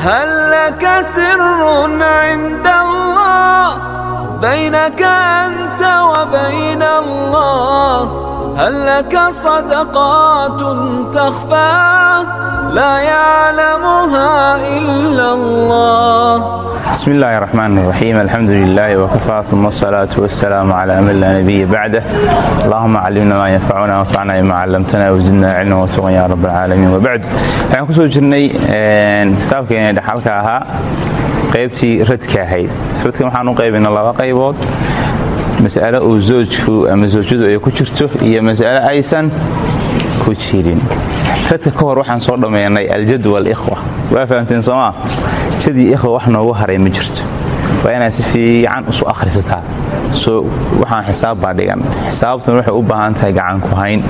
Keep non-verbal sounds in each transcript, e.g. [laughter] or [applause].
هل لك سر عند الله بينك أنت وبين الله هل لك صدقات تخفى لا يعلمها إلا الله بسم الله الرحمن الرحيم الحمد لله وكفى ثم الصلاة والسلام على من لا نبي بعده اللهم علمنا ما ينفعنا وانفعنا بما علمتنا وزدنا علما وتقا يا رب العالمين وبعد waxaan kusoo jirnay kitaabkeena dhaxalka ahaa qaybtii radka ahayd radkan waxaan u qaybina laba qaybood mas'alo uu zoojku ama zoojadu ay ku jirto iyo mas'alo aysan ku jirin radka ka hor waxaan soo dhammaynay aljad walikhwa waa fahamteen soomaa jadii ikhwa wax noogu haray ma jirto. Waa inaad si fiican isu akhrisataa. So waxaan xisaab baa dhigan. Xisaabtan waxay u baahan tahay gacan ku hayn.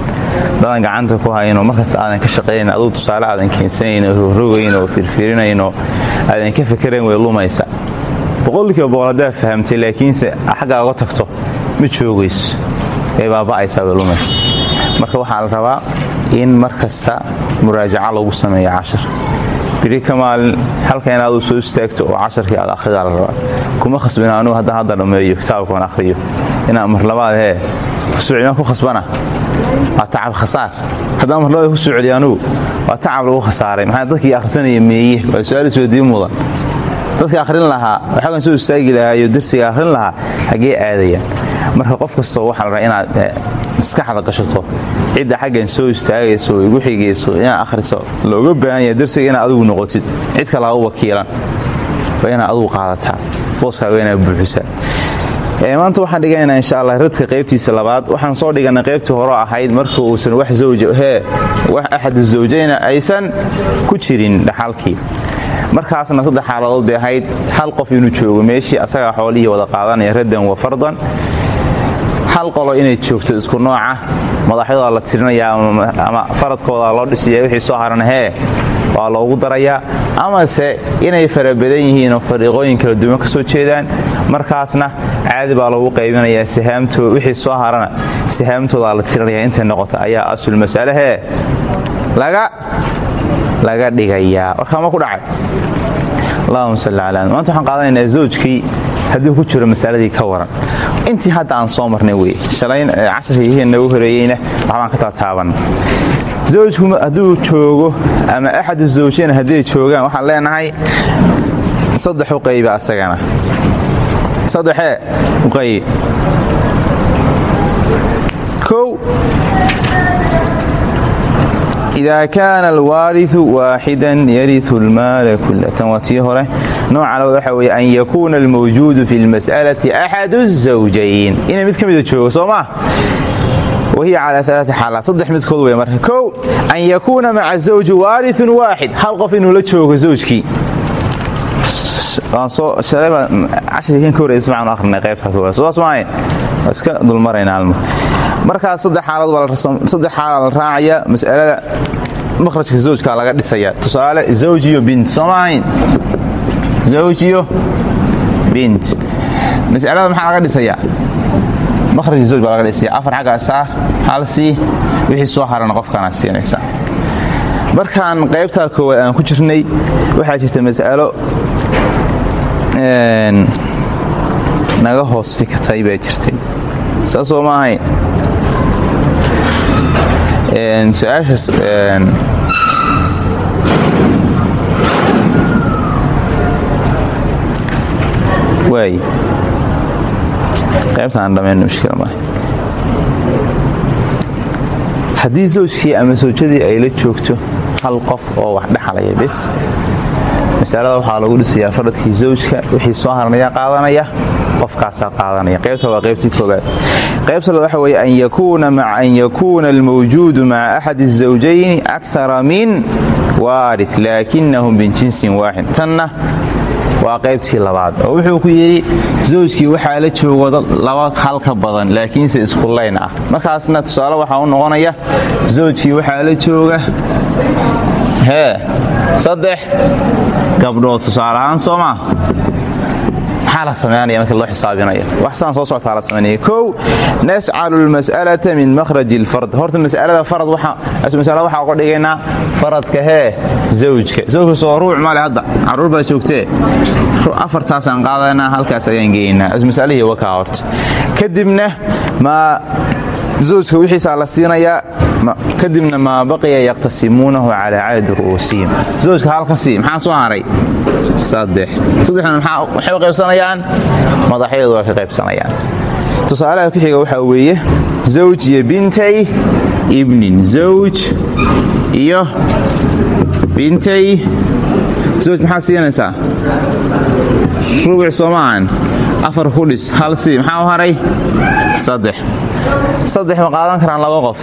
Dadan gacanta ku haynoo markasta aadan ka shaqaynayn aduu tusaale aadan keensanayn oo rogrogayn oo firfiirinaynoo aadan ka fakerayn way lumaysa. Boqolkiiba boqol haddaad fahamtay laakiinse xaggaa uga tagto ma joogayso. Way baaba'aysaa way lumaysa marka waxaa la rabaa in mar kasta muraajaca lagu sameeyo cashar biri ka maalin halka inaaduu soo istaagto oo casharkii aad akhridaa la rabaa. Kuma khasbina anugu haddaan hadda dhammeeyo kitaabkaan akhriyo. Inaan mar labaad hee kusuucima ku khasbana? Waa tacab khasaar. Haddaan mar labaad ku soo waa tacab lagu khasaaray. Maxaa dadkii akhrisanaya meeye? Waa su'aal isweydiin mudan akhrin lahaa waxagan soo istaagi lahaa iyo darsiga akhrin lahaa hagee aadayaan marka qof kastoo waxaa la rabaa inaad maskaxda gashato cidda xaggan soo istaagayso igu xigayso inaad akhriso looga baahan yahay darsiga inaad adigu noqotid cid kale ha wakiilan waa inaad adigu qaadataa booskaaga inaad buuxisaa. Maanta waxaan dhiganaynaa insha allah radka qaybtiisa labaad. Waxaan soo dhiganay qaybtii hore ahayd marka uusan wax zawjhee wax axadu zawjayna aysan ku jirin dhaxalkii. Markaasna saddex xaaladood bay ahayd hal qof inuu joogo meeshii asagaa xoolihii wada qaadanaya raddan wa fardan hal qolo inay joogto isku nooca madaxyadooda la tirinayaa ama faradkooda loo dhisaya wixii soo haran waa loogu darayaa. Amase inay fara badan yihiin oo fariiqooyin kala duwan ka soo jeedaan markaasna caadi baa loogu qaybinayaa wixii soo harana sahaamtooda la tirinaya intay noqota ayaa asul mas'ale hee laga dhigayaa. Warkaama ku dhacay? Allahuma salli calaa maanta waxaan qaadanaynaa zawjkii hadduu ku jiro masaladii ka waran intii hadda aan soo marnay wey shalayn casharkii nagu horeeyeyna waxbaan ka taataaban zawjku hadduu joogo ama axadu zawjayna hadday joogaan waxaan leenahay saddex u qayba asagana. Saddexee u qayb kow. Ida kaana alwaariu waaxidan yariu lmaala kulatan waa nooca labaad waxa weye an yakuuna almawjuudu fi lmas'alati axadu zawjayn. Inay mid ka mida joogo soo maa wahiya calaa alaai xaalaat saddex midkood wey marka. Kow an yakuuna maca zawji waariun waaxid. Hal qof inuu la joogo zawjkii. Markaas saddex xaala la raacaya masalada makhrajka zawjka laga dhisaya tusaale zawjiyo bint soo maahayn zawjiyo bint masalada maxaa laga dhisayaa makhrajka zawj baa laga dhisaya afar xaggaa saar hal sii wixii soo harana qofkaanaad siinaysaa markaan qaybtaa koowaad aan ku jirnay waxaa jirta mas'alo naga hoos fikatay baa jirtay saasoo ma ahayn su'aashaas waay qaybtaan dhammayno mushkila male haddii zawjkii ama sawjadii ay la joogto hal qof oo wax dhexalaya bes masalada waxaa lagu dhisayaa faradkii zawjka wixii soo harnaya qaadanaya qofkaasaa qaadanaya qaybta waa qaybtii koobaad qaybta waxa weye an yakuuna almawjuudu maca axadi الزawjayni akara min waari laakinahum min jinsin waaxid tanna waa qaybtii labaad. Oo wuxuu ku yidhi zawjkii waxaa la joogo laba hal ka badan laakiinse isku layn ah. Markaasna tusaale waxaa u noqonaya zawjkii waxaa la jooga hee saddex gabdhood. Tusaale ahaan soo maxaa la samaynaya markii loo xisaabinayo? Wax saan soo socotaa la samaynaya kow nascalu lmas'alata min makhraji lfard horta masalada farad masalada waxaa uga dhigaynaa faradka hee zawjka. Zawjka soo ruuc male hadda. Carruur baa joogtee afartaasaan qaadaynaa halkaas ayaan geynaa masalihii wakaa horta. Kadibna maa zawjka wixiisaa la siinayaa kadibna maa baqiya yaqtasimuunahu calaa cadadi ru'uusihim zawjka halka sii maxaa soo haray saddex. Saddexna waxay u qaybsanayaan? Madaxyadu ka qaybsanayaan. Tusaalaha ku xiga weeye zawj iyo bintay ibnin zawj iyo bintay. Zawj maxaa siinaysaa? Rubuc soomaahan afar ku hal sii maxaa u haray saddex saddex ma qaadan karaan laba qof.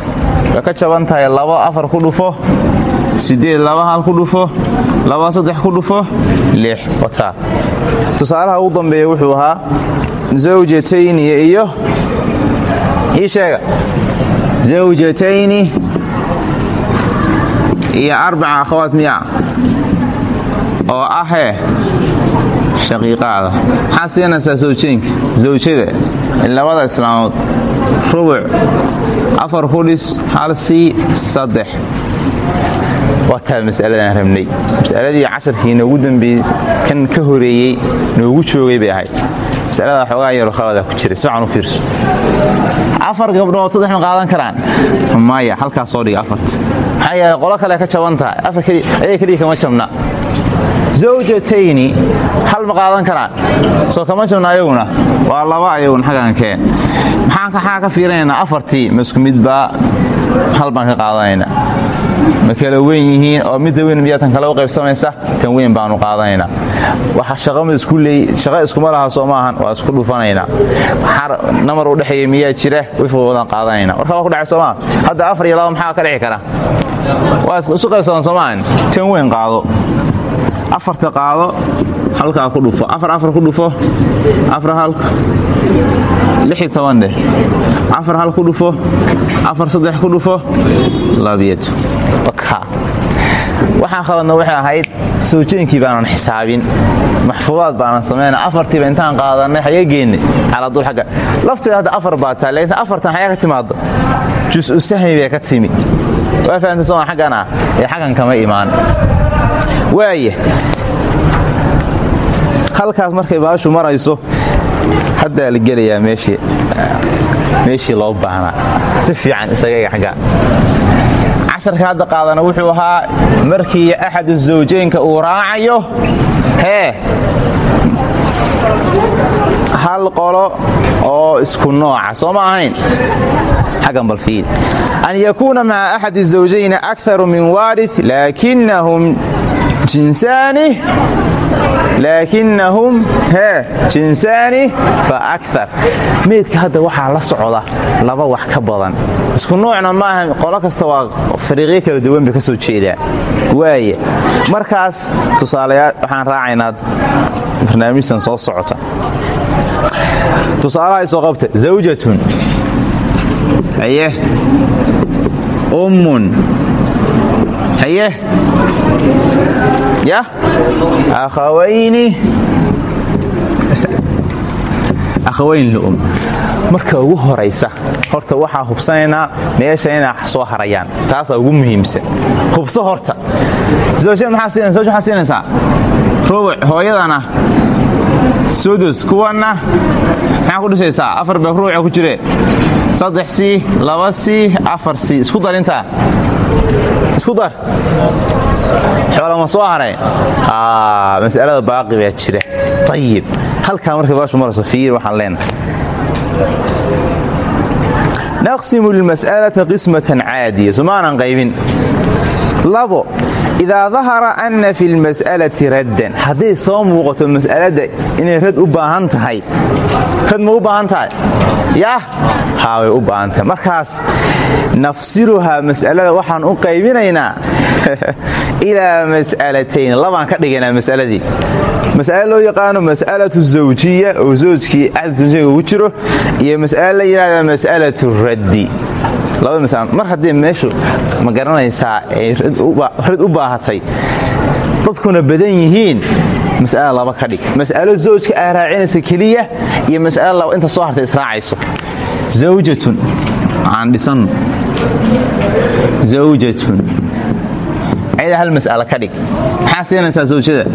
Way ka jaban tahay labo afar ku dhufo siddeed laba hal ku dhufo laba saddex ku dhufo lix wataa tusaalaha ugu dambeeya wuxuu ahaa zawjatayni iyo ii sheega. Zawjatayni iyo arbaca akhawaat miya oo ahee shaqiiqaada. Maxaa siinaysaa zawjeenka zawjada labada islaamood rubuc afar ku dhis hal sii saddex. Waataa mas'aladaan rabnay. Mas'aladii casharkii noogu dambeeyey kan ka horeeyey noogu joogay bay ahayd. Masalada xoogaa yaro khalada ku jira sifican fiirso. Afar gabdhood saddex ma qaadan karaan. Maya halkaas soo dhiga afarta. Maxaa yeele qolo kale ka jaban tahay. Afar ayaga keliya kama jabna zawjatayni hal ma qaadan karaan soo kama ayaguna waa laba ayaguna xaggan keen maxaan ka fiirinaynaa afartii ma isku midbaa hal baan ka ma kala weyn yihiin oo midda weyn miyaa tan kale u qaybsamaysa tan weyn baanu qaadanaynaa waxa shaqo iskuma laha soo waa isku dhufanaynaa namar u dhexeeya miyaa jira wifqa wadan qaadanayna warka ku dhacay soomaa hadda afar iyo laba maxaa ka dhici kara waa isu qaybsadan soomaan tan weyn qaado afarta qaado halkaa ku dhufo. Afar afar ku dhufo. Afar halka lix iyo toban afar hal ku dhufo. Afar saddex ku dhufo. Labiyato waxaan khaladna waxay ahayd sawjeenkii baanan xisaabin. Maxfuudaad baanan samayna afartiiba intaan qaadanay xagee geennay calaadul agga lafteeda hadda afar baa taa. Afartan xayaa ka timaado jusu sahmi bay ka timi. Waa fahamtay ah ee xaggan kama imaan waaya halkaas markay baashu marayso haddaa la gelayaa meeshii loo baahnaa si fiican isagaga agga casharka hadda qaadana wuxuu ahaa markii axadu zawjeynka uu raacayo hee hal qolo oo isku nooca soo ma ahayn? Xaggan balfiil an yakuuna maca axadi zawjayni akaru min waari laakinahum jinsaani laakinahum hee jinsaani fa akar meydka hadda waxaa la socda laba wax ka badan. Isku noocna maaha qolo kasta waa fariiqyo kala duwan bay ka soo jeedaa. Waaya markaas tusaalayaa waxaan raacaynaa barnaamijtan soo socota. Tusaalaha isoo qabta zawjatun. Haye. Ummun. Haye yah akhawayni akhawayn lium marka ugu horaysa horta waxaa hubsanaynaa meesha inay soo harayaan. Taasaa ugu muhiimsan. Hubso horta. Maxaa siinaysaa rubuc hooyadana sudus kuwanna maxaa ku dhisaysaa? Afar baa rubuca ku jire. Saddex sii laba sii afar sii. Isku dar intaa. Isku dar xoolama soo haray? Masalada baaqi baa jira. Ayib halkaa markay baashu marayso fiir waxaan leenahay. Naqsimu lmas'alata qismatan caadiya. Somaanan qaybin labo idaa dahara anna fi lmas'alati raddan hadday soo muuqato mas'alada inay rad u baahan tahay rad ma u baahan tahay yah haa u baahan tahay markaas nafsiluhaa mas'alada waxaan u qaybinaynaa ilaa mas'alatayn labaan ka dhigaynaa mas'aladii mas'ale loo yaqaano mas'alatu zawjiya oo zawjkii axad ugu jiro iyo mas'ale la yidhahda mas'alatu raddi mar haddii meeshu ma garanaysaa ay rad u baahatay dadkuna badan yihiin mas'ala laba ka dhig. Mas'alo zawjka aa raacinaysa keliya iyo mas'alo inta soo hartay israacayso. Zawjatun aan dhisanno zawjatun. Ayada hal mas'alo ka dhig. Maxaa siinaysaa zawjada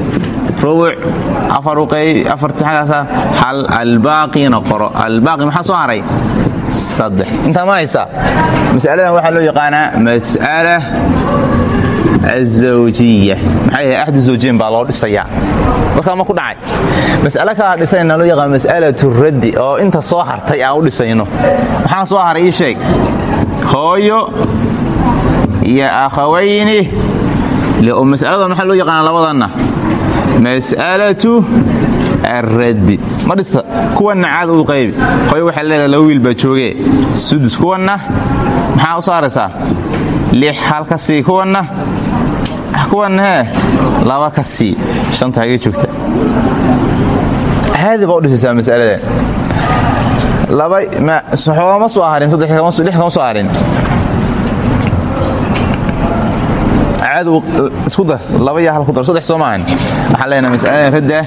rubuc afar uqey afarti xaggaasa hal albaaqina qoro albaaqi maxaa soo haray saddex intaa ma haysaa mas'aladan waxaa loo yaqaanaa mas'ala azawjiya maxaa yahay axdu zawjiyin baa loo dhisayaa warkaa ma ku dhacay mas'alo kalaa dhisayna loo yaqaan mas'alatu raddi oo inta soo hartay aan u dhisayno maxaa soo haray sheeg hooyo iyo akhawayni mas'aladan maxaa loo yaqaanaa labadanna mas'alatu arraddi ma dhista kuwanna caad uu qaybi hooyo waxay leedahay laba wiil baa joogee sudus kuwanna maxaa u saaraysaa? Lix hal ka sii kuwanna kuwanna hee laba ka sii. Shanta hagee joogta caadi baa u dhisaysaa mas'aladan laba xoogama soo harin saddex kama soo harin caad isku dar laba iyo hal ku dar saddex soo maahan waxaan leenahay mas'aladan radda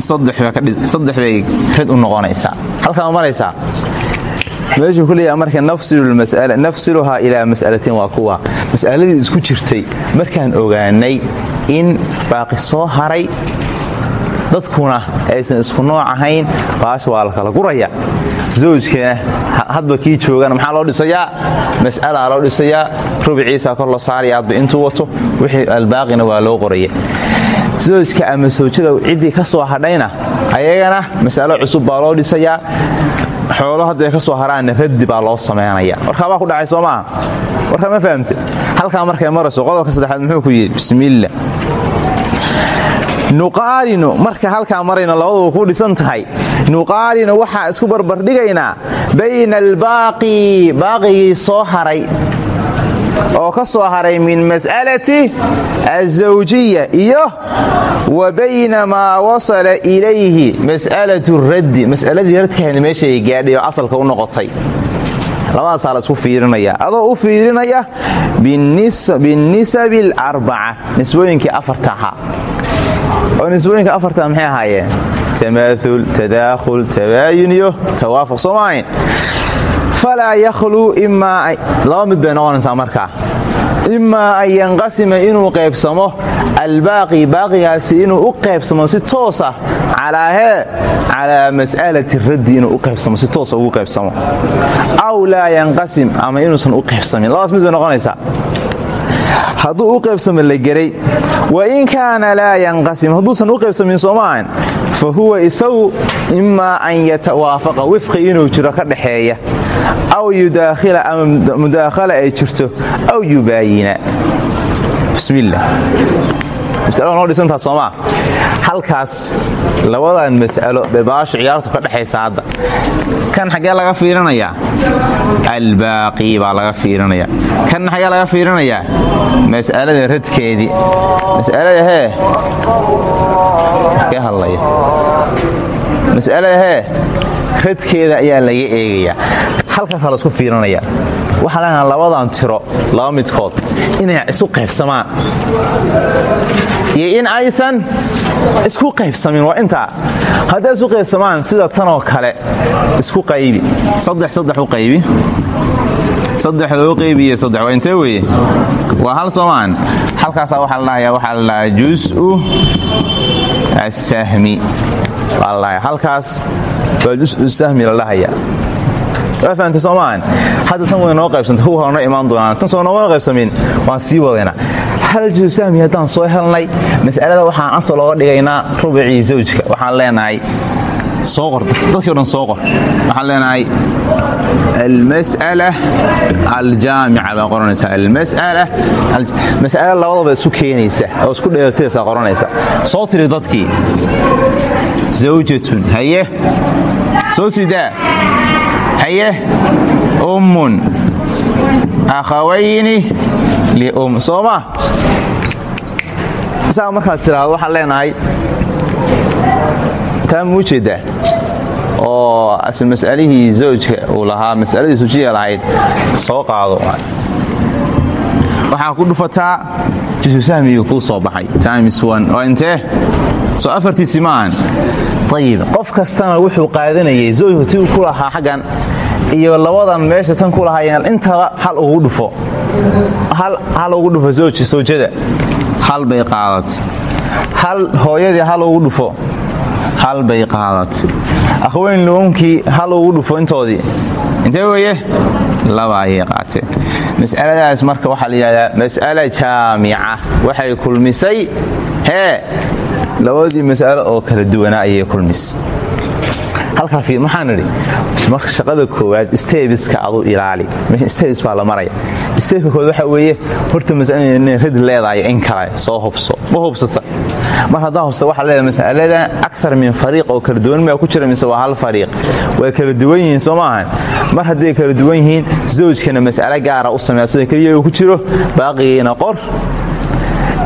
saddex bay rad u noqonaysaa halkaa ma maraysaa meeshuu ku leeyaha marka nafsiluhaa ilaa mas'alatiin waa kuwa. Mas'aladii isku jirtay markaan ogaanay in baaqi soo haray dadkuna aysan isku nooc ahayn baasha waa la kala guraya zawjkana hadba kii joogana maxaa loo dhisayaa? Mas'alaa loo dhisayaa. Rubiciisa kor la saaraya adba intuu wato wixii albaaqina waa loo qoraya zawjka ama sawjada ciddii ka soo hadhayna ayagana mas'alo cusub baa loo dhisayaa. Xoolo hadday ka soo haraanna raddi baa loo samaynaya warkaabaa ku dhacay soo maaha ma fahamte halkaa markay marayso qodobka saddexaad muxuu ku yidhi bismiillah nuqaarinu marka halkaa marayno labaduba ku dhisan tahay. Nuqaarinu waxaa isku barbardhigaynaa bayna albaaqi baaqigii soo haray oo ka soo haray min mas'alati azawjiya iyo wa bayna maa wasala ilayhi mas'alatu raddi mas'aladii radkahayna meeshay gaadhay asalka u noqotay. Labadaasaa la isku fiirinaya adoo u fiirinaya binnisabi alarbaca nisbooyinkii afarta ahaa oo nisbooyinka afarta maxay ahaayeen? Tamaaul tadaakhul tabaayun iyo tawaafuq soomaahayn falaa yakhluu imaa laba mid bay noqonaysaa markaa imaa an yanqasima inuu qaybsamo albaaqi baaqigaasi inuu u qaybsamo si toosa calaa hee calaa mas'alati raddi inuu u qaybsamo si toosa ugu qaybsamo. Aw laa yanqasim ama inuusan u qaybsamin. Labadaas mid bay noqonaysaa. U qaybsamo la geray wa in kaana laa yanqasim. Hadduusan u qaybsamin soomaahan fa huwa isagu imaa an yatawaafaqa. Wifqi inuu jiro ka dhaxeeya. Aw yudaakhila ama mudaakhala ay jirto aw yubaayina. Bismiillah masalo noo dhisantaa soomaa halkaas labadan mas'alo bay ciyaartu ka dhexaysa hadda. Kan xaggee laga fiirinayaa? Albaaqi baa laga fiirinaya kanna xaggee laga fiirinayaa? Mas'alada radkeedii mas'alada hee? Kee hadlaya. Mas'alada hee? Radkeeda ayaa laga eegayaa. Halkaasaa la isku fiirinaya waxaa leenaha labadan tiro laba midkood inay isu qaybsamaan iyo in aysan isku qaybsamin. Waa intaa hadday isu qaybsamaan sida tanoo kale isku qaybi. Saddex saddex u qaybi. Saddex loo qaybiye saddex. Waa intee weeye? Waa hal soomaan. Halkaasaa waxaa la dhahayaa waxaa la dhahaa jus'u assahmi. Baa la dhahayaa halkaas waa jus'u sahmi la dhahayaa waa fahamtay soomaan? Hadda tan way noo qaybsantay. Kuwa horena imaan doonaan tan soo nooma qaybsamin. Waan sii wadaynaa hal jus'u sahmi haddaan soo helnay? Mas'alada waxaan asal looga dhigaynaa rubicii zawjka. Waxaan leenahay dadkii o dhan soo qor. Waxaan leenahay almas'ala aljaamica baa qoranaysaa. Almas'ala mas'ala labadaba isku keenaysa oo isku dheeltiraysa qoranaysa soo tiri dadkii zawjatun haye. Soo sidaa haye. Ummun akhawayni lium. Soo ma isaga markaad tiraahdo waxaan leenahay taa muu jeedaa? Oo asl mas'alihii zawjka uu lahaa mas'aladii zawjiga lahayd soo qaado. Waxaa ku dhufataa jusu sahmigii kuu soo baxay. Times waa intee? Soo afartiisi maahan ayib qof kastana wuxuu qaadanayay zoyku ti ku lahaa xaggan iyo labadan meesha tan ku lahaayeen intaba hal ugu dhufo. Hal ugu dhufo sawjada hal bay qaadatay hal hooyadii hal ugu dhufo. Hal bay qaadatay akhweyn luunkii hal ugu dhufo intoodii. Intee weeye? Laba ayay qaateen. Mas'aladaas marka waxaa la yidhahdaa mas'ala jaamica. Waxay kulmisay hee? Labadii mas'alo oo kala duwanaa ayay kulmisay halkaa fiir maxaan idhi? Marka shaqada koowaad stebiska adu ilaali. Stebis baa la maraya. Stebka koowaad waxaa weeye horta mas'ala inay rad leedahay in kale soo hubso. Ma hubsata. Mar haddaa hubsata waxaa leedahay mas'alada akar min fariiq oo kala duwan maa ku jira mise waa hal fariiq. Way kala duwan yihiin soo maahan. Mar hadday kala duwan yihiin zawjkana mas'alo gaara u sameeya sida keliya uu ku jiro baaqigiina qor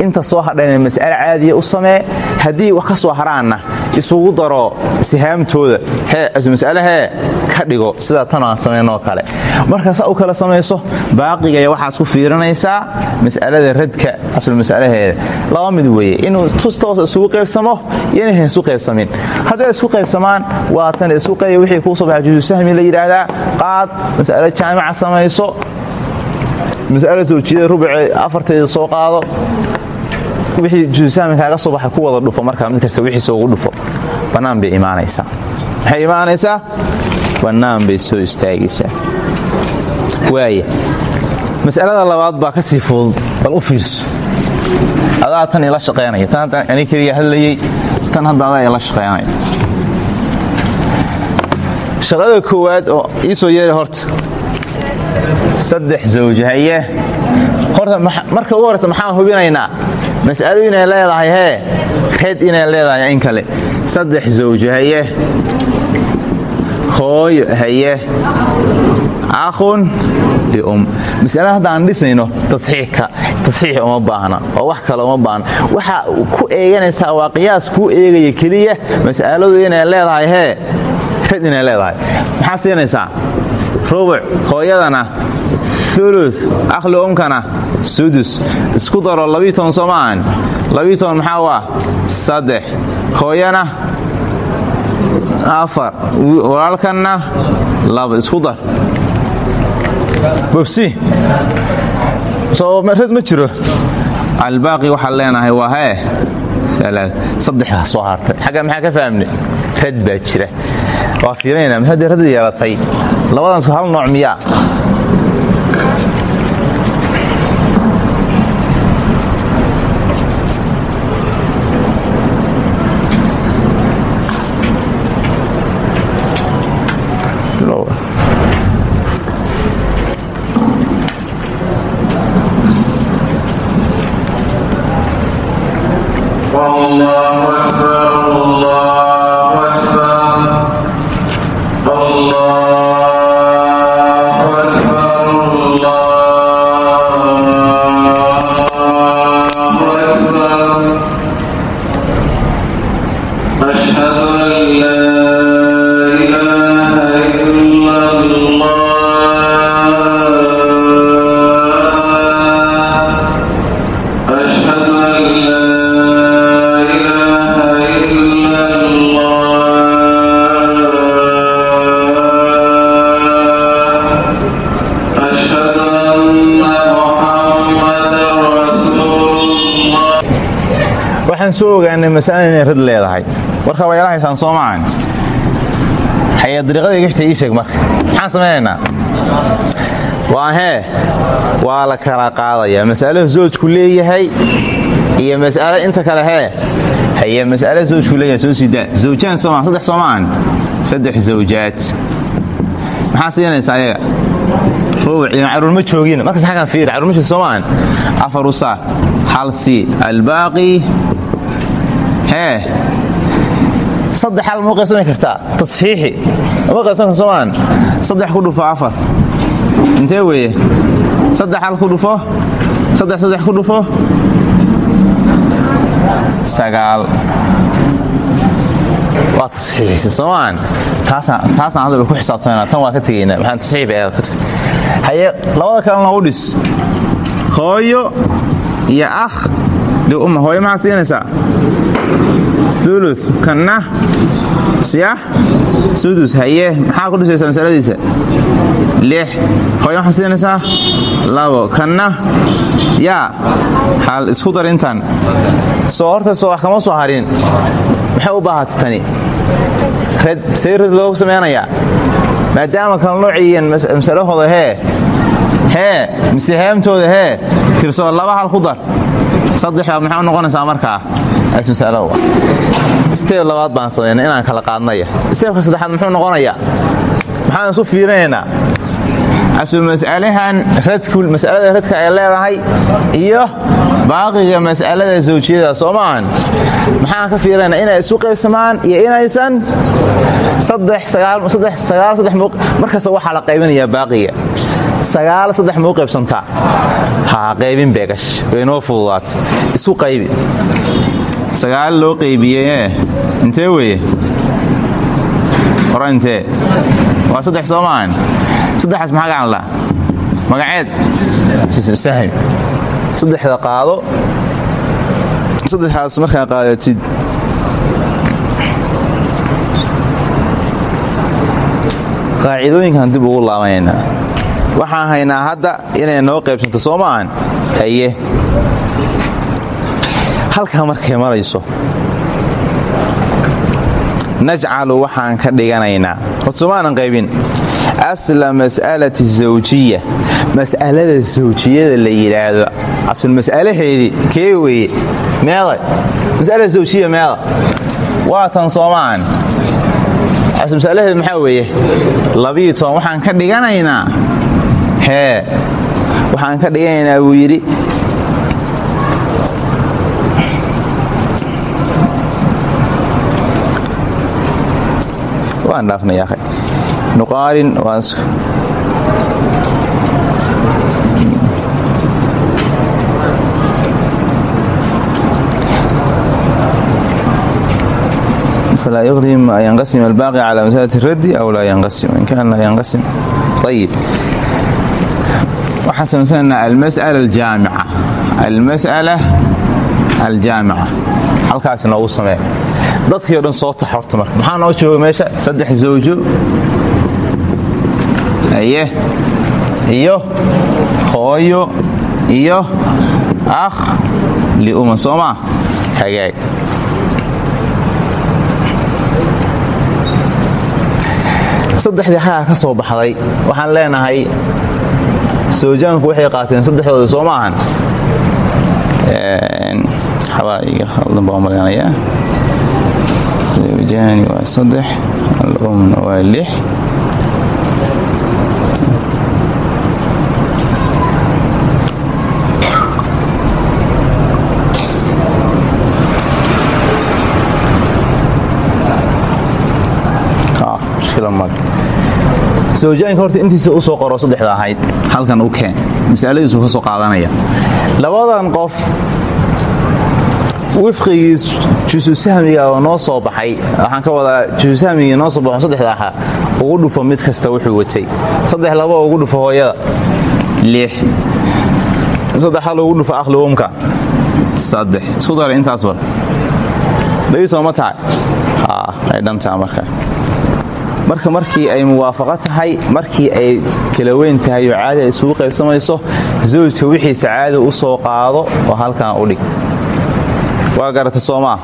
inta soo hadhayna mas'ale caadiya u samee haddii wax ka soo haraanna isugu daro sihaamtooda. Mas'ale hee ka dhigo. Sida tan aan samaynoo kale. Markaa saa kala samayso baaqigaya waxaad ku fiirinaysaa mas'alada radka aslu mas'alaheeda laba mid weeye inuu tustoos isugu qaybsamo iyo inayhan isu qaybsamin. Hadday isku qaybsamaan waa tan isku qayb wixii kuu soo baxa jusu sahmi la yidhaahdaa qaad mas'alo jaamica samayso mas'ala sawjiyada rubacee afarteeda soo qaado wixii juusaamin kaaga soo ku wada dhufo markaa mid kasta wixiisa dhufo. Bannaan bay imaanaysaa maxay imaanaysaa bannaan bay soo istaagaysaa waaya mas'alada labaad baa ka sii fudud bal u fiirso. Adaa tan ila shaqaynaya tan hadda ani keliya hadlayey tan hadda adaa ila shaqaynaya shaqada koowaad oo ii soo yeeri horta saddex zawjahaye horta marka ugu horeysa maxaan hubinaynaa mas'alo inay leedahay hee? Red inay leedahay in kale. Saddex zawjo haye hooyo haye akhun? Lium mas'alada hadda aan dhisayno tasxiix uma baahna. Oo wax kale uma baahna. Waxa ku eeganaysaa waa qiyaas kuu eegaya keliya mas'aladu inay leedahay hee? Red inay leedahay. Maxaa siinaysaa? Rubuc hooyadana ulu akhli umkana sudus. Isku daro labiiton soo maahan labiiton maxaa u ah saddex. Hooyana afar. Walaalkanna laba. Isku dar. Bobsi. Soo rad ma jiro? Albaaqi waxaan leenahay waa hee? Saddexaa soo hartay. Xagga maxaa ka fahamne rad baa jira. Waa fiirinayna ma haddii rad yeelatay. Labadaasku hal nooc miyaa waxaan soo ogaanay masala inay rad leedahay. Warka waa yalahaysaan soo maahan haya dariiqada iga xigta ii sheeg marka. Maxaan samaynaynaa? Waa hee waa la kala qaadayaa. Mas'alo zoojku leeyahay iyo mas'alo inta kale hee haye mas'alo zoojku leeyahay. Soo siidaa zawjaan soo maahan saddex soo maahan saddex zawjaad maxaa siinaysaa ayaga? Rubuc iyo carruur ma joogin. Markas xaggan fiiri carruur ma joogin. Soo maahan afar usaa hal si albaaqi saddex hal mau qaybsami kartaa? Tasxiixi. Ma qaybsan karta soomaan? Saddex ku dhufo afar. Intee weeye? Saddex hal ku dhufo? Saddex saddex ku dhufo? Sagaal. Waa tasxiixisa soomaan. Taasaan hadda ku xisaabtamayna tan waa ka tegaynaa maxaan tasxiix bay ka tagtay haye labada kalena u dhis. Hooyo iyo akh. Liumma hooyo maxaa siinaysaa ulu kanna siyah sudus haye maxaa ku dhisaysaa masaladiisa? Lix. Hooyo maxaa siinaysaa labo. Kanna yaa. Hal isku dar intan soo horta soo wax kama soo harin. Maxay u baahatay tani? See red loogu samaynayaa maadaama kala noociiyan masalahooda hee hee mise heemtooda hee tirsoo laba hal ku dar. Saddexdaa maxay u noqonaysaa markaa steeb labaad baan samaynay inaan kala qaadnaya. Steebka saddexaad muxuu noqonayaa? Maxaan isu fiirinaynaa? Mas'alahan mas'alada radka ay leedahay iyo baaqiga mas'alada zawjiyada soo maahan maxaan ka fiirinaynaa inay isu qaybsamaan iyo inaysan markasta waxaa la qaybinayaa baaqiga. Sagaal saddex mau qaybsantaa? Ha qaybin beegash waynoo fududaat isu qaybi sagaal loo qaybiyey intee weye? Hora intee. Waa saddex soo maahan saddexaas maxaa gacan la magaceed. Sahim saddexda qaado. Saddexaas markaa qaadatid qaacidooyinkan dib ugu laabanaynaa. Waxaan haynaa hadda inay noo qaybsanto soo maahan haye halkaa markay marayso. Najcalu waxaan ka dhiganaynaa. Horsomaanan qaybin. Asla mas'alati zawjiya mas'alada zawjiyada la yidhaahdo asul mas'alaheedii kee weye meeda mas'alada zawjiya meeda waa tan soomaahan asul mas'alaheedu maxaa weeye? Toban waxaan ka dhiganaynaa. Hee. Waxaan ka dhiganaynaa buu yidhi waan dhaafnay akhay nuqaarin waan فلا يغني ما ينقسم الباقي على مسألة الرد أو لا ينقسم إن كان لا ينقسم طيب waxaan samaysanaynaa almas'ala aljaamica almas'ala aljaamica halkaas noogu samee dadkii o dhan soo tax horta marka. Maxaa noo jooga meesha? Saddex zawjo. Aye. Iyo hooyo. Iyo akh liuma soo maa hagaag saddexdii xagaa ka soo baxday waxaan leenahay soojaanku waxay qaateen saddexdooda soo maahan. Xabaa iga khaldan baa malaynayaa sawjaani waa saddex alumna waa lix. Sawjaanka horta intiisa u soo qoro saddexda ahayd halkan u keen. Masaladiisu ka soo qaadanaya. Labadan qof wifqigiis jususahmiga oo noo soo baxay waxaan ka wadaa jususahmigii noo soo baxo saddexda ahaa ugu dhufo mid kasta wuxuu watay. Saddex laba ugu dhufo hooyada. Lix. Saddex hal ugu dhufo akhliwumka saddex. Isku dara intaas bar dhaysoo ma tahay? Ay dhantaa marka. Marka markii ay muwaafaqo tahay markii ay kala weyn tahay oo caadi ay isugu qaybsamayso zawjka wixiisa caadi u soo qaado oo halkan u dhig waa garata soomaa.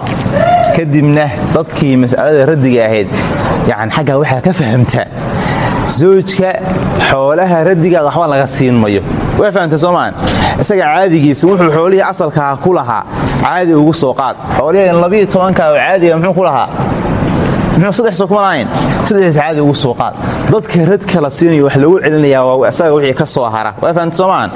Kadibna dadkii mas'alada raddiga ahayd yani xaggaa waxaa ka fahamtaa zawjka xoolaha raddiga waxba laga siin mayo. Waa fahamta soomaan? Isaga caadigiisa wuxuu xoolihii asalkaha ku lahaa caadi ugu soo qaad. Xoolihii labiyo tobanka oo caadiga muxuu ku lahaa [laughs] caadi ugu soo qaad dadka radka la siinayo wax lagu celinayaa waa asaga wixii ka soo hara. Waa fahamta soomaan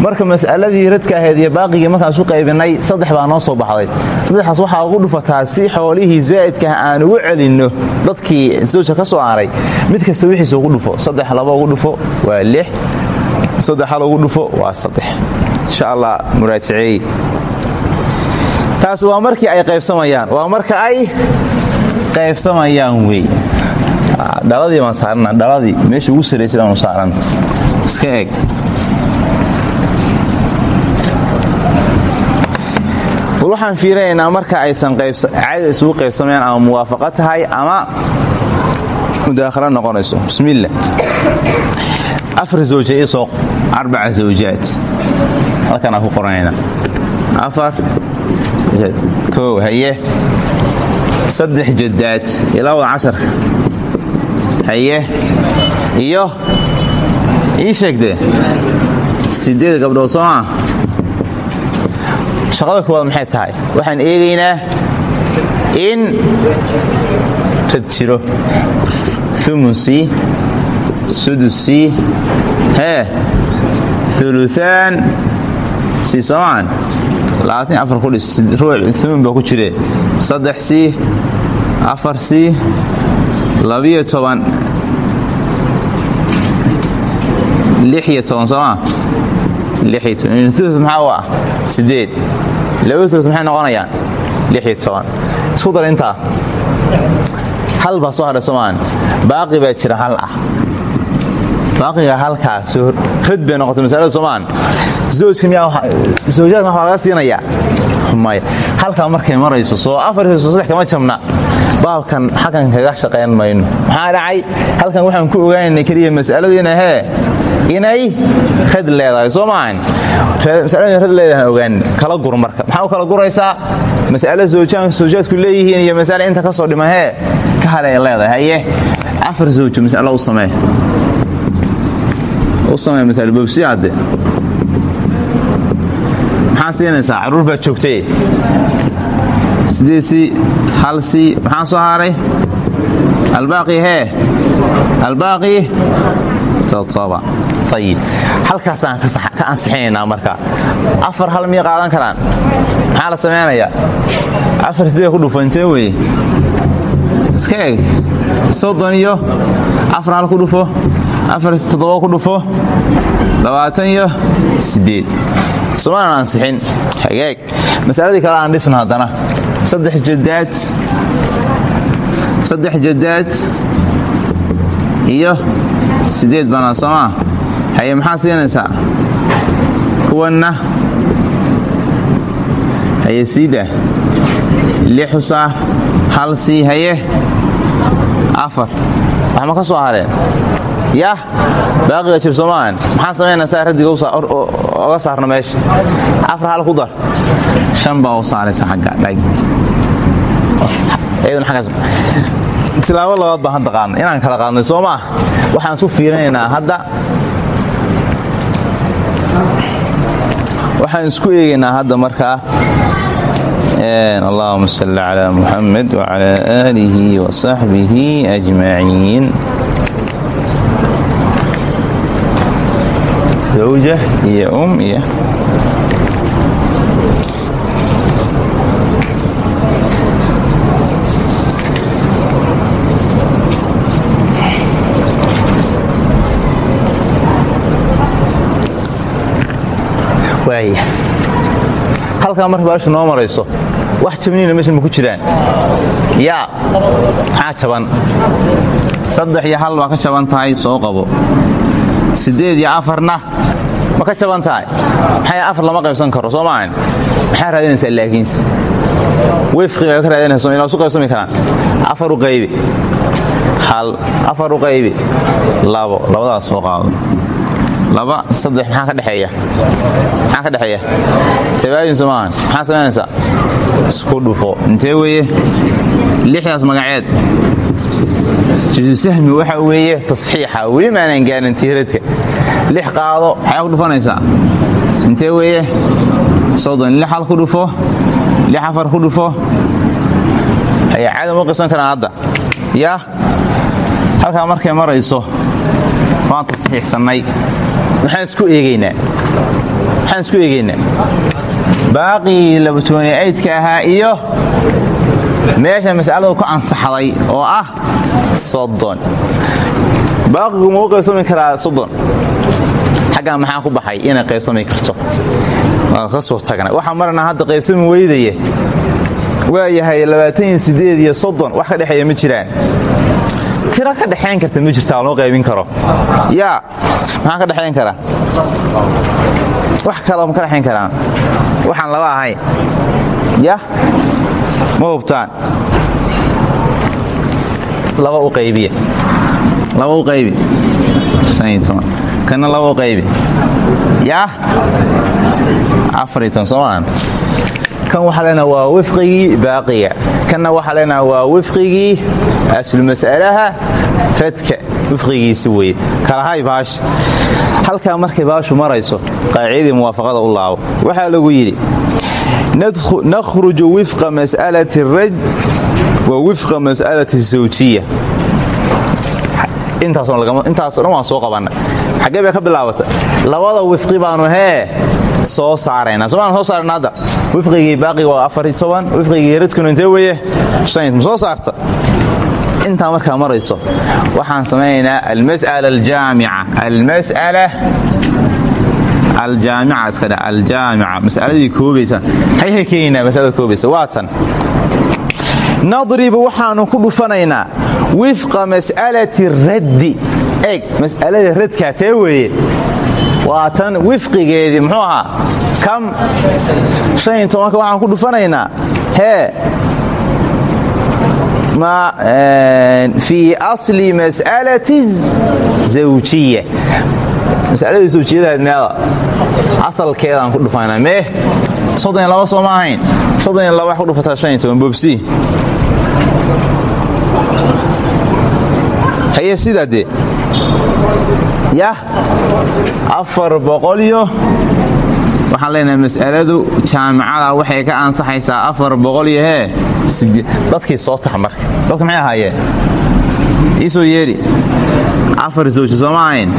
marka mas'aladii radka ahayd iyo baaqigii markaan isu qaybinay saddex baa soo baxday. Saddexdaas waxaa ugu dhufataa si xoolihii zaa'idkaah aan ugu celinno dadkii sawja ka soo haray mid kasta wixiisa ugu dhufo saddex laba ugu dhufo waa lix. Saddex hal ugu dhufo waa saddex. Insha allah muraajaceey taas waa markii ay qaybsamayaan. Waa marka ay qaybsamayaan wey dhaladii baan saarana dhaladii. Meesha ugu sarraysay baanu saaran. Iska eg waxaan fiirinaynaa marka aysan caadada isugu qaybsamayaan ama muwaafaqo tahay ama mudaakhalo noqonayso. Bismiillah afar zawja isoo arbaca zawjaad. Halkanaa ku qoranayna afar koow haye saddex jadaad ilaa wada casharka haye? Iyo? Ii sheegdee sideed gabdhood soo maa shaqada koowaad maxay tahay? Waxaan eegaynaa in rad jiro umunsii sudusii hee uluaan sii soomaan umun baa ku jire saddex sii afar sii labiyo toban. Lixiyo toban soomaa lixiyo toban. Ulu maxaa u ah? Sideed laba ulu maxay noqonayaan? Lixiyo toban. Isku dar intaa hal baa soo hadhay soomaan baaqi baa jira hal ah. Baaqiga halkaa rad bay noqotay masalada soomaan zawjka miyaawjaadka waxaa laga siinayaa maya halkaa markay marayso soo kama jabna. Baabkan xakan kaga shaqayn mayno. Maxaa dhacay? Halkan waxaan ku ogaanaynay keliya mas'aladiina hee inay rad leedahay soo maahan masalada rad leedahay ogaan kala gur marka. Maxaa u kala guraysaa mas'alo zawjaadku leeyihiin iyo masale inta ka soo dhima ka hale ay leedahay afar zawjo masalo u samee. U samee masalo bobsi hadde maxaa siinaysaa carruur baa joogtay. Sideedsi halsi maxaa soo haaray? Albaaqi hee? Albaaqi? Ayib halkaasaan ka ansixinaynaa marka. Afar hal miya qaadan karaan. Maxaa la samaynayaa afar sideed ku dhufo intee weye iska eg soddon iyo afar hal ku dhufo. Afar toddoba ku dhufo. Labaatan iyo sideed soomaanan ansixin. Hagaag masaladii kale aan dhisno haddana. Saddex jadaad saddex jadaad iyo sideed banaa soomaa. Haye maxaa siinaysaa? Kuwanna. Haye siida. Lixu saar hal sii haye. Afar. Wax ma ka soo hareen yah baaqiga jir soomaahan maxaan samaynaysaa radiga oga saarno meesha? Afar hal ku dar. Shan baa u saaraysa agga dhag tilaabo labaad baan hadda qaadnay inaan kala qaadnay soo waxaan isku fiirinaynaa hadda. Waxaan isku eegaynaa hadda markaa allahuma salli calaa muxamed wacalaa aalihi wasaxbihi ajmaciin zawja iyo um iyo halkaa marka baashu noo marayso wax jabniina meeshan ma ku jiraan. Yaa maxaa jaban. Saddex iyo hal waa ka jaban tahay soo qabo. Siddeed iyo afarna ma ka jaban tahay? Maxaa afar lama qaybsan karo soo maahan maxaa raadinaysaa laakiinse wefqiga ka raadinaysa inaa isu qaybsami karaan? Afar u qaybi. Hal afar u qaybi. Labo labadaas soo qaado. Laba saddex maxaa ka dhexeeya? Maxaa ka dhexeeya? Tabaadin soo maahan maxaa samaynaysaa? Isku dhufo. Intee weeye? Lixdaas magaceed jusahmi waxa weeye tasxiixa. Weli maanaan gaarin tiiradka. Lix qaado maxaa ku dhufanaysaa. Intee weeye? Soddon lix hal ku dhufo lix afar ku dhufo. Ayaa caadam u qabsan karaan hadda. Yaa halkaa markay marayso waan tasxiixsannay. Maxaan isku eegaynaa? Maxaan isku eegaynaa? Baaqii labatooni aydka ahaa iyo meesha mas'aladu ku ansaxday oo ah baaqigu ma u qaybsami karaa xaggaa maxaa ku baxay inay qaybsami karto? Waa ka soo tagnay. Waxaa marana hadda qaybsami weydaya waa yahay labaatan iyo wax ka dhexeeya ma jiraan. Tiro ka dhexayn karta ma jirtaa loo qaybin karo. Yaa maxaa ka dhexayn kara wax kaloo ma ka dhexayn karaan. Waxaan laba ahayn yah ma hubtaan? Laba u qaybiya. Laba u qaybi. Kana laba u qaybi. Yah afariy soo maan kan waxaa leenaha waa wifqigii baaqiga. Kanna waxaa leenaha waa wifqigii aslu mas'alaha radka wifqigiisi weye kalahay baasha halkaa markay baashu marayso qaacidadii muwaafaqada u laabo. Waxaa lagu yidhi nakhruju wifqa mas'alati raj wa wifqa mas'alati zawjiya intaaso dhan waan soo qabanna xaggee bay ka bilaabata labada wifqi baanu hee soo saaraynaa somaan soo saarana hadda wifqigii baaqiga waa afari toban wifqigii radkuna intee weye ma soo saarta intaa markaa marayso waxaan samaynaynaa almas'ala aljaamica almas'ala aljaamica iska dha aljaamica mas'aladii koobaysa. Hayhay keenaynaa masalada koobaysa? Waa tan. Nadribu waxaanu ku dhufanaynaa wifqa mas'alati raddi. Eeg mas'alada radkaa tee weeye. Waa tan muxuu ahaa? Kam? An tobanka waxaan ku dhufanaynaa. Hee fii asli mas'alati zawjiya masaladii zawjiyadahayd meeda asalkeedaan ku dhufanaa mee soddon iyo laba soo ma ahayn. Iyo wax ku dhufataa iyo bobsi. Haye sidaa dee? Afar boqoliyo waxaan leenahay mas'aladu jaamicada waxay ka ansaxaysaa afar boqoliyo hee dadkii soo tax marka. Maxay ahaayeen ii soo yeedhi afar zawji soo ma ahayn.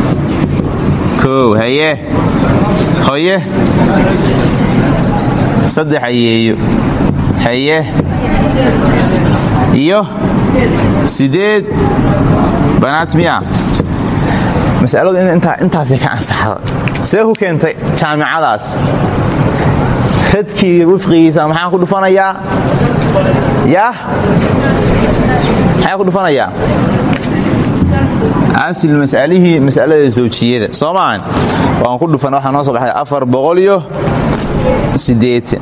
Haye hoye saddex ayeeyo. Haye iyo. Sideed. Banaat miya. Masaladu intaasay ka ansaxda see ku keentay jaamicadaas. Radkii wifqigiisa maxaan ku dhufanayaa? Yah maxaan ku dhufanayaa asil masalihii masalada zawjiyada. Soo waan ku dhufan waxaa soo baxay afar boqoliyo sideean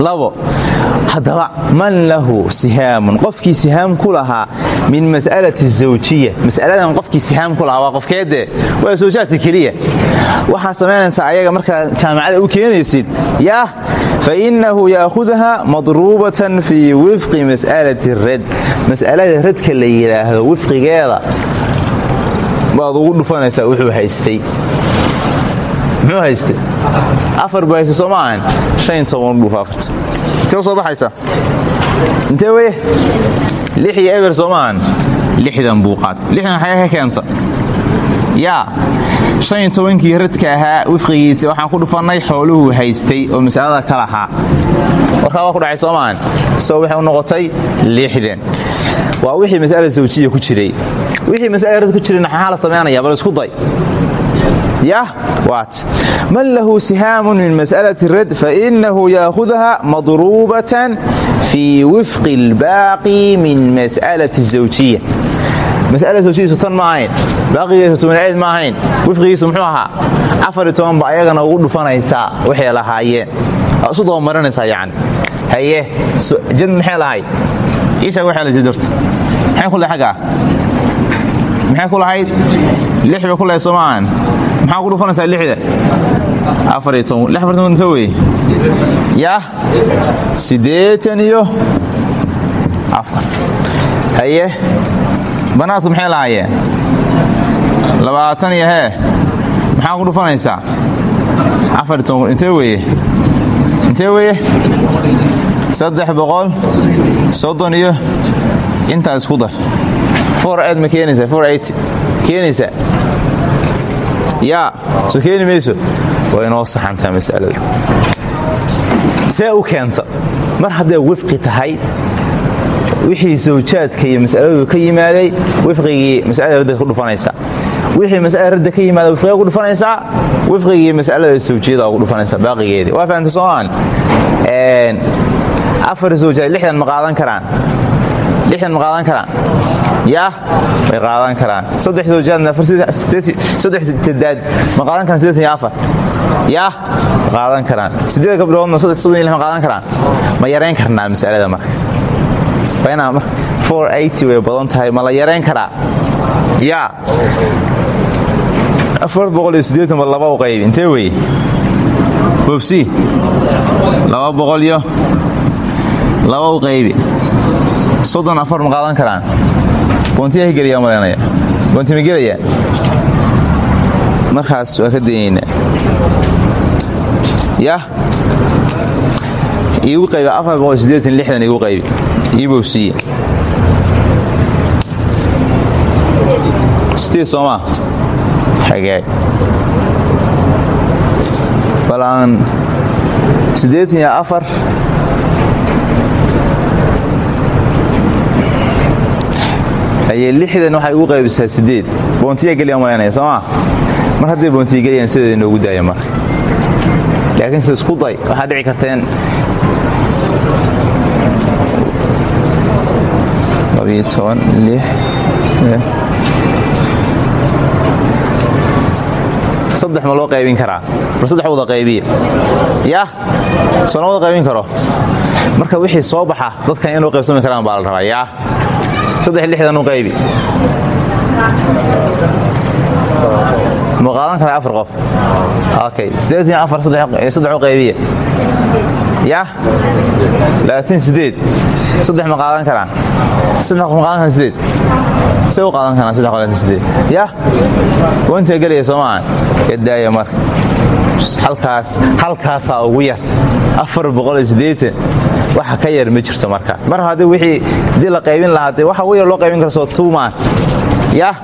labo haddaba man lahu sihaamun? Qofkii sihaam ku min mas'alati zawjiya. Mas'aladan qofkii sihaam ku waa qofkeedee waa zawjaadka keliya. Waxaa samaynaysaa ayaga markaa jaamicada u keenaysid yah fa innahu ya'khudaha madruubatan fii wifqi mas'alati rad. Mas'alada radka la yidhaahdo wifqigeeda baad ugu dhufanaysaa wuxuu haystay. Muxuu haystay? Afar buu haystay soo ma ahan. Shan toban dhuuf afarta intee soo baxaysa? Intee weye lix iyo eber soo ma ahan. Lixdan buu qaatay. Lixdan xagee ka keenta yaa shan tobankii radka ahaa wifqigiisa waxaan ku dhufannay xooluhuu haystay oo masalada ka lahaa. Warkaa waa ku dhacay soo maahan isagoo waxay u noqotay lixdan. Waa wixii mas'ala zawjiya ku jiray wixii mas'ala rad ku jirayna maxaa la samaynaya bal isku day. Yah waat. Man lahu sihaamun min mas'alati rad fainahu yaahudaha madruubatan fii wifqi اlbaaqi min mas'alati zawjiya mas'ala zawjiyadiisu tan ma ahayn baaqigiisu tobaneed ma ahayn wifqigiisu muxuu ahaa afar toban ba ayagana ugu dhufanaysaa waxay lahaayeen. Waa isu dabamarinaysaa haye jad maxay lahayd? Iisheeg waxay la jadorta maxay ku aggaa maxay ku lahayd? lix bay ku lahayd soo maahan maxaa ku dhufanaysaa lixda? Afar iyo toban. Lix bartan inta wey. Iyo afar. Haye? Banaadku maxay lahaayeen labaatan iyo hee maxaa ku dhufanaysaa? Afar iyo toban. Intee weeye intee weeye saddex boqol soddon iyo intaa isku dar aid ma keenaysaa yaa soo keeni mayso. Waa inoo saxantaa masaladu see u keenta mar hadday wifqi tahay wixii zawjaadka iyo masaladu ka yimaaday wifqigii masalada radda ku dhufanaysaa wixii masalada radda ka yimaada wifqiga ku dhufanaysaa wifqigii masalada zawjiyada ugu dhufanaysaa baaqigeedii waa fahamta soomaan afar zawjaad lixdan ma qaadan karaan. Lixdan ma qaadan karaan yaa way qaadan karaan. Saddex zawjaadna ma qaadan karaan siddeetan iyo afar yaa ma qaadan karaan. Siddeed gabdhoodna saddex soddon iyo lix ma qaadan karaan? Ma yarayn karnaa masalada marka. Waa inaa marka four eighty way badan tahay ma la yarayn karaa? Yaa afar boqol iyo siddeetan ba laba u qaybi intee weye bobsi laba boqol iyo laba u qaybi soddon afar ma qaadan karaan boontiyaa ka gelaya malaynaya boonti ma gelayaa? Markaas waa ka dayaynaa yah. Iigu lixdan iigu qaybi. Ii bobsiye sideed soomaa xagaag bal aan siddeetan iyo afar ayay lixdan waxay ugu qaybisaa sideed. Boontiyaa gelya malaynaya soomaa mar hadday boontiya gelayaan sideeda inoogu daaya marka laakiin se isku day waxaa dhici labiyo toban lix saddex ma loo qaybin karaa? Bar saddex wada qaybiya yah soo lama wada qaybin karo marka wixii soo baxa dadkan inuu qaybsami karaan baa la rabaa yaa. Saddex lixdan u qaybi. Ma qaadan karaa afar qof? Okay siddeetan iyo afar saddex u qaybiya yah labaatan sideed saddex ma qaadan karaan. Saddex qof ma qaadan karaan sideed u qaadan karaan saddex labaatan sideed yah wantiga gelaya soo maaha daaya marka. Halkaas halkaasaa ugu yar. Afar boqol iyo siddeetan waxa ka yar ma jirto marka. Mar haddii wixii haddii la qaybin lahaa waxa yar loo qaybin karo soo tuumaan. Yah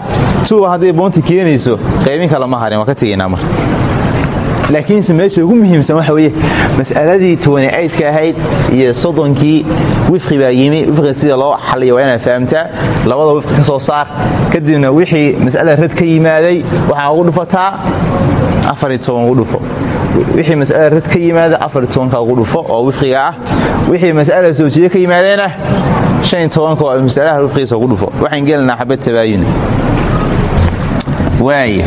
tuuba hadday boonti keenayso qaybin kale ma harin waa ka tegaynaa marka laakiinse meesha ugu muhiimsan waxa weeye mas'aladii ka ahayd iyo soddonkii wifqi baa yimi. Wifqiga sida loo xalliya waa inaad fahamtaa. Labada wifqi ka soo saar kadibna wixii mas'alada rad ka yimaaday waxaa ugu dhufataa afariy toban ugu dhufo. Wixii mas'alada rad ka yimaada afariy tobanka ugu dhufo oo wifqiga ah. Wixii mas'alada soojiye ka yimaadeenna shaniy tobanka oo mas'alaha wifqigiisa ugu dhufo. Waxaan gelinaa xabad tabaayun waaya